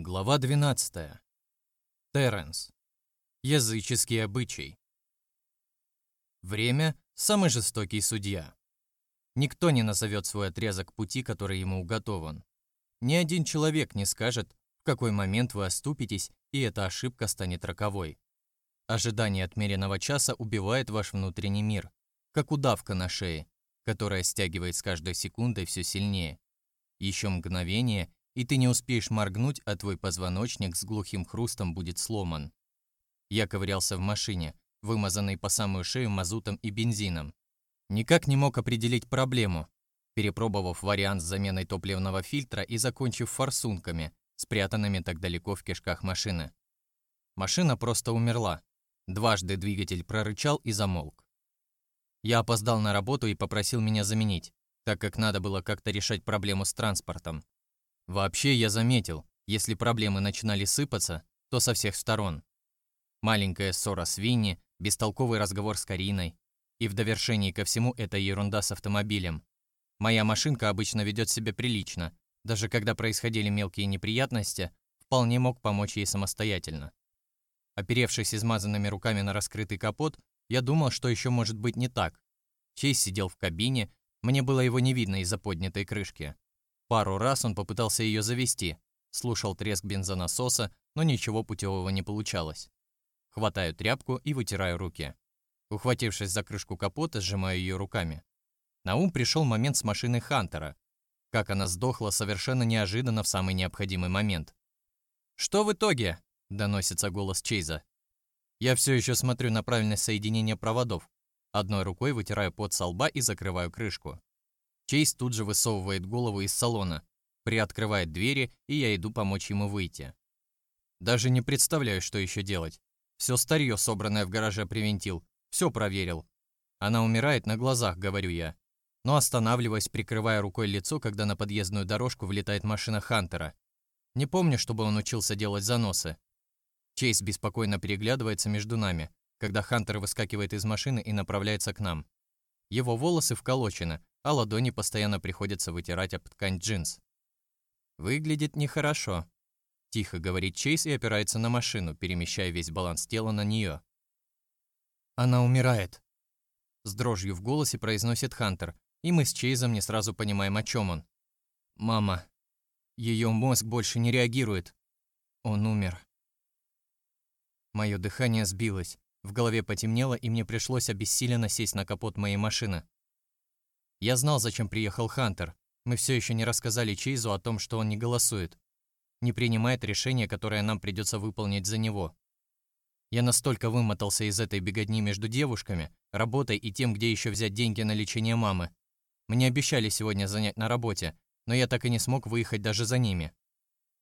Глава 12. Терренс. Языческий обычай. Время – самый жестокий судья. Никто не назовет свой отрезок пути, который ему уготован. Ни один человек не скажет, в какой момент вы оступитесь, и эта ошибка станет роковой. Ожидание отмеренного часа убивает ваш внутренний мир, как удавка на шее, которая стягивает с каждой секундой все сильнее. Еще мгновение – и ты не успеешь моргнуть, а твой позвоночник с глухим хрустом будет сломан. Я ковырялся в машине, вымазанной по самую шею мазутом и бензином. Никак не мог определить проблему, перепробовав вариант с заменой топливного фильтра и закончив форсунками, спрятанными так далеко в кишках машины. Машина просто умерла. Дважды двигатель прорычал и замолк. Я опоздал на работу и попросил меня заменить, так как надо было как-то решать проблему с транспортом. Вообще, я заметил, если проблемы начинали сыпаться, то со всех сторон. Маленькая ссора с Винни, бестолковый разговор с Кариной. И в довершении ко всему эта ерунда с автомобилем. Моя машинка обычно ведет себя прилично. Даже когда происходили мелкие неприятности, вполне мог помочь ей самостоятельно. Оперевшись измазанными руками на раскрытый капот, я думал, что еще может быть не так. Чейз сидел в кабине, мне было его не видно из-за поднятой крышки. Пару раз он попытался ее завести, слушал треск бензонасоса, но ничего путевого не получалось. Хватаю тряпку и вытираю руки. Ухватившись за крышку капота, сжимаю ее руками. На ум пришел момент с машиной Хантера. Как она сдохла совершенно неожиданно в самый необходимый момент. «Что в итоге?» – доносится голос Чейза. Я все еще смотрю на правильность соединения проводов. Одной рукой вытираю пот со лба и закрываю крышку. Чейз тут же высовывает голову из салона, приоткрывает двери, и я иду помочь ему выйти. Даже не представляю, что еще делать. Все старье, собранное в гараже, привинтил. Все проверил. Она умирает на глазах, говорю я. Но останавливаясь, прикрывая рукой лицо, когда на подъездную дорожку влетает машина Хантера. Не помню, чтобы он учился делать заносы. Чейз беспокойно переглядывается между нами, когда Хантер выскакивает из машины и направляется к нам. Его волосы вколочены, а ладони постоянно приходится вытирать об ткань джинс. «Выглядит нехорошо», – тихо говорит Чейз и опирается на машину, перемещая весь баланс тела на нее. «Она умирает», – с дрожью в голосе произносит Хантер, и мы с Чейзом не сразу понимаем, о чем он. «Мама, ее мозг больше не реагирует. Он умер». Мое дыхание сбилось, в голове потемнело, и мне пришлось обессиленно сесть на капот моей машины. Я знал, зачем приехал Хантер. Мы все еще не рассказали Чейзу о том, что он не голосует. Не принимает решение, которое нам придется выполнить за него. Я настолько вымотался из этой беготни между девушками, работой и тем, где еще взять деньги на лечение мамы. Мне обещали сегодня занять на работе, но я так и не смог выехать даже за ними.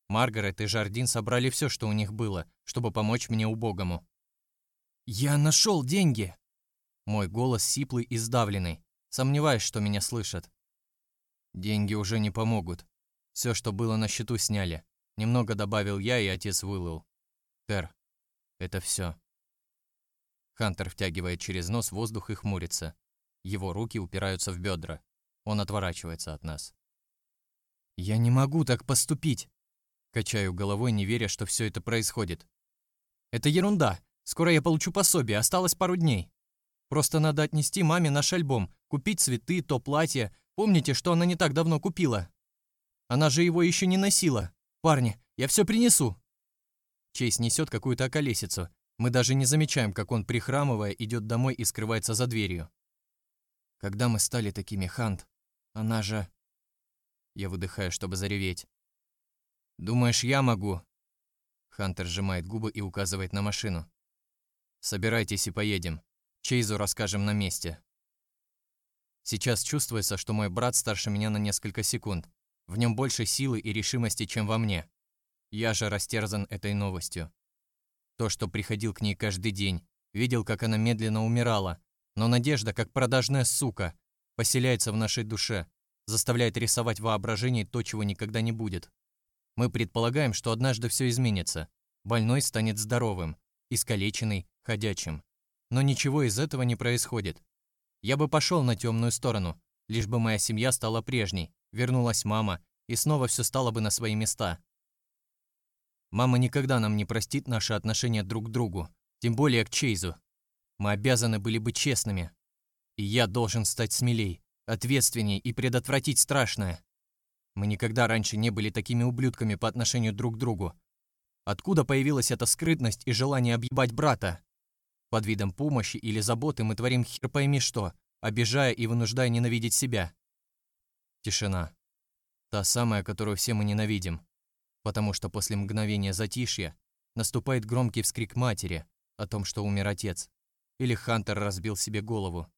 Маргарет и Жардин собрали все, что у них было, чтобы помочь мне убогому. «Я нашел деньги!» Мой голос сиплый и сдавленный. Сомневаюсь, что меня слышат. Деньги уже не помогут. Все, что было на счету, сняли. Немного добавил я, и отец вылыл. Тер, это все. Хантер втягивает через нос воздух и хмурится. Его руки упираются в бедра. Он отворачивается от нас. «Я не могу так поступить!» Качаю головой, не веря, что все это происходит. «Это ерунда. Скоро я получу пособие, осталось пару дней. Просто надо отнести маме наш альбом, купить цветы, то платье. Помните, что она не так давно купила? Она же его еще не носила. Парни, я все принесу. Чейз несет какую-то околесицу. Мы даже не замечаем, как он, прихрамывая, идет домой и скрывается за дверью. Когда мы стали такими, Хант, она же... Я выдыхаю, чтобы зареветь. «Думаешь, я могу?» Хантер сжимает губы и указывает на машину. «Собирайтесь и поедем. Чейзу расскажем на месте. Сейчас чувствуется, что мой брат старше меня на несколько секунд. В нем больше силы и решимости, чем во мне. Я же растерзан этой новостью. То, что приходил к ней каждый день, видел, как она медленно умирала, но надежда, как продажная сука, поселяется в нашей душе, заставляет рисовать воображение то, чего никогда не будет. Мы предполагаем, что однажды все изменится. Больной станет здоровым, искалеченный – ходячим. Но ничего из этого не происходит. Я бы пошел на темную сторону, лишь бы моя семья стала прежней, вернулась мама, и снова все стало бы на свои места. Мама никогда нам не простит наши отношения друг к другу, тем более к Чейзу. Мы обязаны были быть честными. И я должен стать смелей, ответственней и предотвратить страшное. Мы никогда раньше не были такими ублюдками по отношению друг к другу. Откуда появилась эта скрытность и желание объебать брата? Под видом помощи или заботы мы творим хер пойми что, обижая и вынуждая ненавидеть себя. Тишина. Та самая, которую все мы ненавидим. Потому что после мгновения затишья наступает громкий вскрик матери о том, что умер отец. Или Хантер разбил себе голову.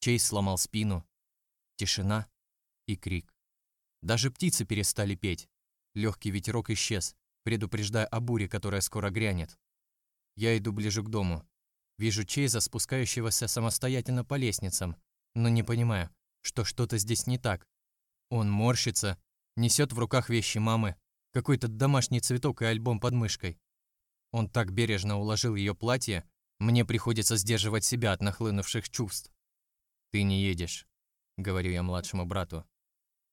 Чейз сломал спину. Тишина и крик. Даже птицы перестали петь. Легкий ветерок исчез, предупреждая о буре, которая скоро грянет. Я иду ближе к дому. Вижу Чейза, спускающегося самостоятельно по лестницам, но не понимаю, что что-то здесь не так. Он морщится, несет в руках вещи мамы, какой-то домашний цветок и альбом под мышкой. Он так бережно уложил ее платье, мне приходится сдерживать себя от нахлынувших чувств. «Ты не едешь», — говорю я младшему брату.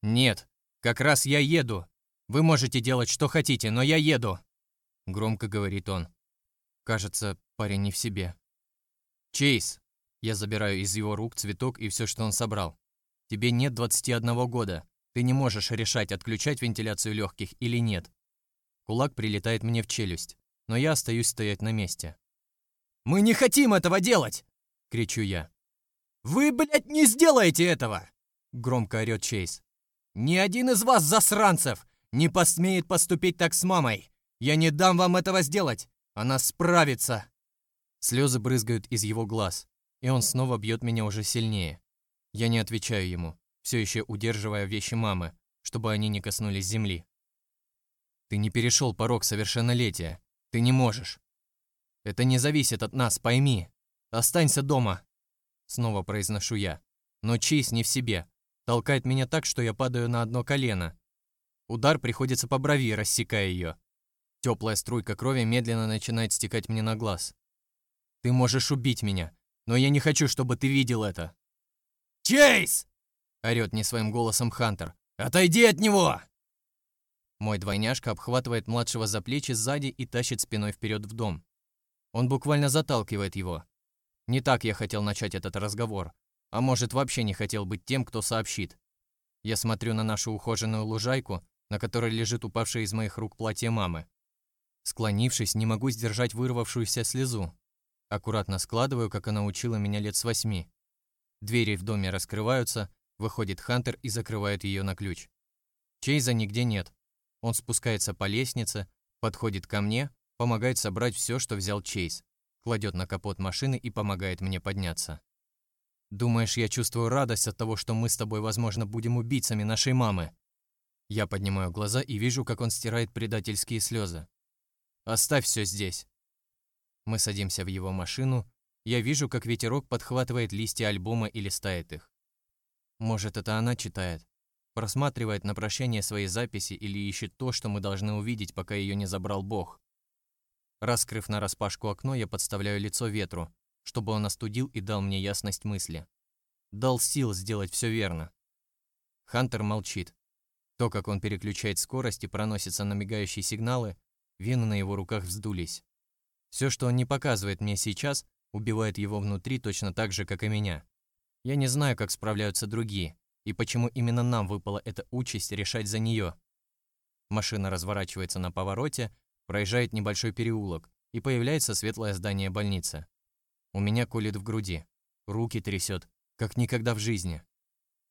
«Нет, как раз я еду. Вы можете делать, что хотите, но я еду», — громко говорит он. Кажется, парень не в себе. «Чейз!» Я забираю из его рук цветок и все, что он собрал. «Тебе нет 21 года. Ты не можешь решать, отключать вентиляцию легких или нет». Кулак прилетает мне в челюсть, но я остаюсь стоять на месте. «Мы не хотим этого делать!» — кричу я. «Вы, блядь, не сделаете этого!» — громко орёт Чейз. «Ни один из вас, засранцев, не посмеет поступить так с мамой! Я не дам вам этого сделать! Она справится!» Слезы брызгают из его глаз, и он снова бьет меня уже сильнее. Я не отвечаю ему, все еще удерживая вещи мамы, чтобы они не коснулись земли. «Ты не перешел порог совершеннолетия. Ты не можешь. Это не зависит от нас, пойми. Останься дома!» Снова произношу я. Но Чейз не в себе, Толкает меня так, что я падаю на одно колено. Удар приходится по брови, рассекая ее. Теплая струйка крови медленно начинает стекать мне на глаз. Ты можешь убить меня, но я не хочу, чтобы ты видел это. «Чейз!» — орёт не своим голосом Хантер. «Отойди от него!» Мой двойняшка обхватывает младшего за плечи сзади и тащит спиной вперед в дом. Он буквально заталкивает его. Не так я хотел начать этот разговор, а может, вообще не хотел быть тем, кто сообщит. Я смотрю на нашу ухоженную лужайку, на которой лежит упавшее из моих рук платье мамы. Склонившись, не могу сдержать вырвавшуюся слезу. Аккуратно складываю, как она учила меня лет с восьми. Двери в доме раскрываются, выходит Хантер и закрывает ее на ключ. Чейза нигде нет. Он спускается по лестнице, подходит ко мне, помогает собрать все, что взял Чейз, кладет на капот машины и помогает мне подняться. Думаешь, я чувствую радость от того, что мы с тобой, возможно, будем убийцами нашей мамы? Я поднимаю глаза и вижу, как он стирает предательские слезы. Оставь все здесь. Мы садимся в его машину. Я вижу, как ветерок подхватывает листья альбома и листает их. Может, это она читает, просматривает на прощание свои записи или ищет то, что мы должны увидеть, пока ее не забрал Бог. Раскрыв нараспашку окно, я подставляю лицо ветру, чтобы он остудил и дал мне ясность мысли. Дал сил сделать все верно. Хантер молчит. То, как он переключает скорость и проносится на мигающие сигналы, вены на его руках вздулись. Все, что он не показывает мне сейчас, убивает его внутри точно так же, как и меня. Я не знаю, как справляются другие, и почему именно нам выпала эта участь решать за нее. Машина разворачивается на повороте, проезжает небольшой переулок, и появляется светлое здание больницы. У меня колет в груди. Руки трясет, как никогда в жизни.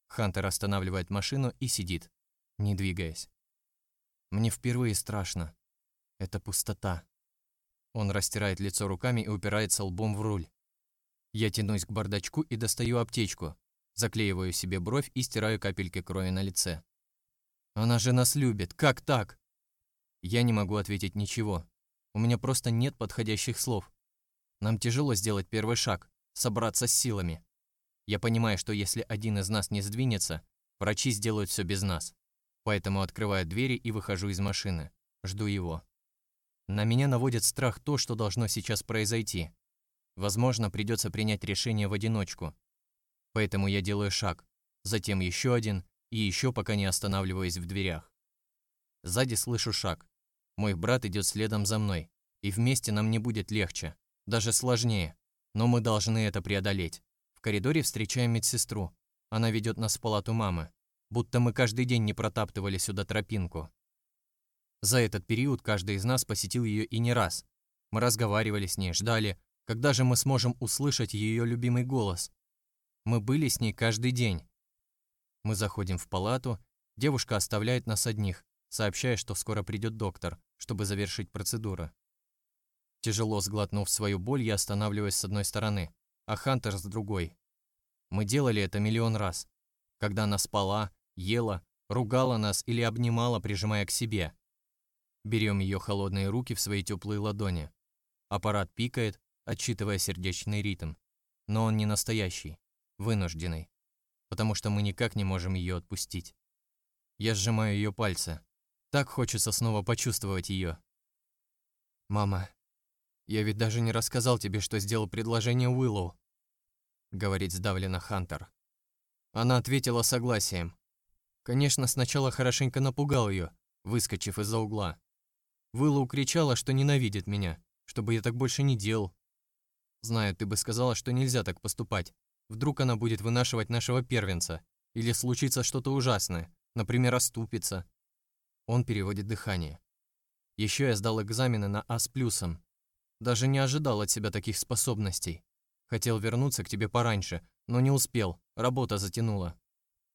Хантер останавливает машину и сидит, не двигаясь. Мне впервые страшно. Это пустота. Он растирает лицо руками и упирается лбом в руль. Я тянусь к бардачку и достаю аптечку, заклеиваю себе бровь и стираю капельки крови на лице. Она же нас любит, как так? Я не могу ответить ничего. У меня просто нет подходящих слов. Нам тяжело сделать первый шаг, собраться с силами. Я понимаю, что если один из нас не сдвинется, врачи сделают все без нас. Поэтому открываю двери и выхожу из машины. Жду его. На меня наводит страх то, что должно сейчас произойти. Возможно, придется принять решение в одиночку. Поэтому я делаю шаг, затем еще один и еще пока не останавливаюсь в дверях. Сзади слышу шаг. Мой брат идет следом за мной, и вместе нам не будет легче, даже сложнее, но мы должны это преодолеть. В коридоре встречаем медсестру. Она ведет нас в палату мамы, будто мы каждый день не протаптывали сюда тропинку. За этот период каждый из нас посетил ее и не раз. Мы разговаривали с ней, ждали, когда же мы сможем услышать ее любимый голос. Мы были с ней каждый день. Мы заходим в палату, девушка оставляет нас одних, сообщая, что скоро придет доктор, чтобы завершить процедуру. Тяжело сглотнув свою боль, я останавливаюсь с одной стороны, а Хантер с другой. Мы делали это миллион раз. Когда она спала, ела, ругала нас или обнимала, прижимая к себе. Берем ее холодные руки в свои теплые ладони. Аппарат пикает, отчитывая сердечный ритм. Но он не настоящий, вынужденный, потому что мы никак не можем ее отпустить. Я сжимаю ее пальцы. Так хочется снова почувствовать ее. «Мама, я ведь даже не рассказал тебе, что сделал предложение Уиллоу», говорит сдавленно Хантер. Она ответила согласием. Конечно, сначала хорошенько напугал ее, выскочив из-за угла. Уиллоу кричала, что ненавидит меня, чтобы я так больше не делал. Знаю, ты бы сказала, что нельзя так поступать. Вдруг она будет вынашивать нашего первенца. Или случится что-то ужасное, например, оступится. Он переводит дыхание. Еще я сдал экзамены на А с плюсом, даже не ожидал от себя таких способностей. Хотел вернуться к тебе пораньше, но не успел, работа затянула.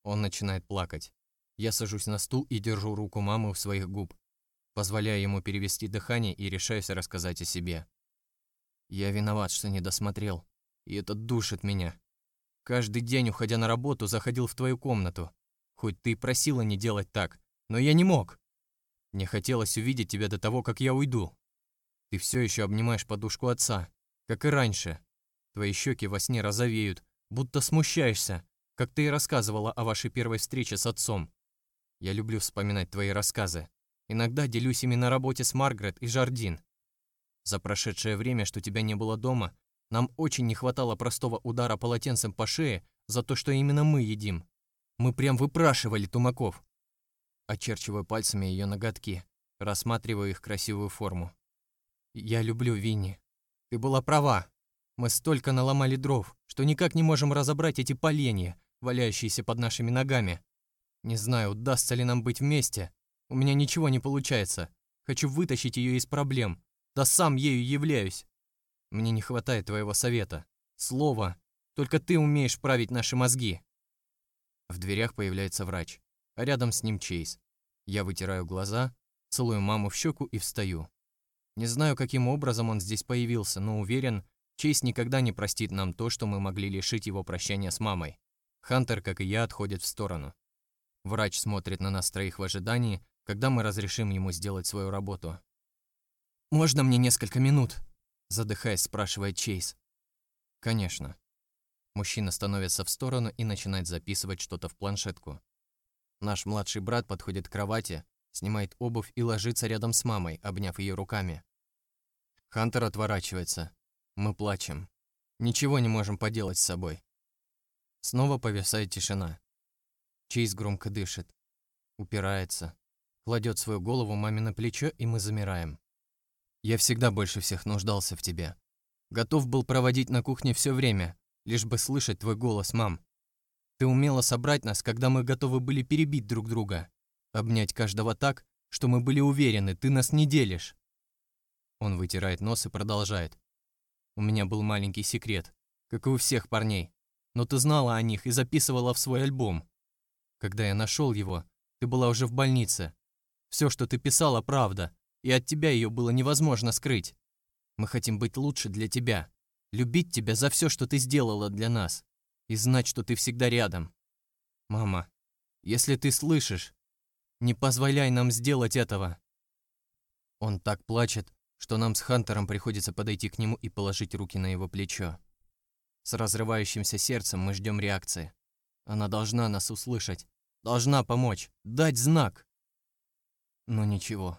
Он начинает плакать. Я сажусь на стул и держу руку мамы у своих губ, позволяя ему перевести дыхание и решаюсь рассказать о себе. Я виноват, что не досмотрел, и это душит меня. Каждый день, уходя на работу, заходил в твою комнату. Хоть ты и просила не делать так, но я не мог. Мне хотелось увидеть тебя до того, как я уйду. Ты все еще обнимаешь подушку отца, как и раньше. Твои щеки во сне розовеют, будто смущаешься, как ты и рассказывала о вашей первой встрече с отцом. Я люблю вспоминать твои рассказы. Иногда делюсь ими на работе с Маргарет и Жардин. За прошедшее время, что тебя не было дома, нам очень не хватало простого удара полотенцем по шее за то, что именно мы едим. Мы прям выпрашивали тумаков. Очерчиваю пальцами ее ноготки, рассматриваю их красивую форму. «Я люблю Винни. Ты была права. Мы столько наломали дров, что никак не можем разобрать эти поленья, валяющиеся под нашими ногами. Не знаю, удастся ли нам быть вместе. У меня ничего не получается. Хочу вытащить ее из проблем. Да сам ею являюсь. Мне не хватает твоего совета. Слова. Только ты умеешь править наши мозги». В дверях появляется врач, а рядом с ним Чейз. Я вытираю глаза, целую маму в щеку и встаю. Не знаю, каким образом он здесь появился, но уверен, Чейз никогда не простит нам то, что мы могли лишить его прощения с мамой. Хантер, как и я, отходит в сторону. Врач смотрит на нас троих в ожидании, когда мы разрешим ему сделать свою работу. «Можно мне несколько минут?» Задыхаясь, спрашивает Чейз. «Конечно». Мужчина становится в сторону и начинает записывать что-то в планшетку. Наш младший брат подходит к кровати, снимает обувь и ложится рядом с мамой, обняв ее руками. Хантер отворачивается. Мы плачем. Ничего не можем поделать с собой. Снова повисает тишина. Чейз громко дышит. Упирается. Кладет свою голову маме на плечо, и мы замираем. Я всегда больше всех нуждался в тебе. Готов был проводить на кухне все время, лишь бы слышать твой голос, мам. Ты умела собрать нас, когда мы готовы были перебить друг друга. Обнять каждого так, что мы были уверены, ты нас не делишь. Он вытирает нос и продолжает. У меня был маленький секрет, как и у всех парней. Но ты знала о них и записывала в свой альбом. Когда я нашел его, ты была уже в больнице. Все, что ты писала, правда, и от тебя ее было невозможно скрыть. Мы хотим быть лучше для тебя, любить тебя за все, что ты сделала для нас, и знать, что ты всегда рядом. Мама, если ты слышишь, не позволяй нам сделать этого!» Он так плачет, что нам с Хантером приходится подойти к нему и положить руки на его плечо. С разрывающимся сердцем мы ждем реакции. Она должна нас услышать, должна помочь, дать знак. Но ничего.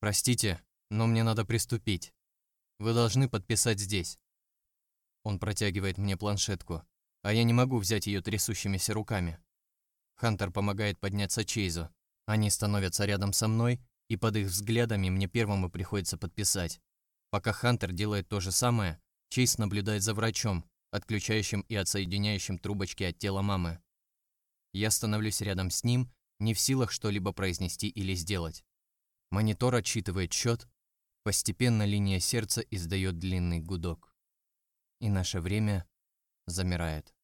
Простите, но мне надо приступить. Вы должны подписать здесь. Он протягивает мне планшетку, а я не могу взять ее трясущимися руками. Хантер помогает подняться Чейзу. Они становятся рядом со мной, И под их взглядами мне первому приходится подписать. Пока Хантер делает то же самое, Чейз наблюдает за врачом, отключающим и отсоединяющим трубочки от тела мамы. Я становлюсь рядом с ним, не в силах что-либо произнести или сделать. Монитор отчитывает счет, постепенно линия сердца издает длинный гудок. И наше время замирает.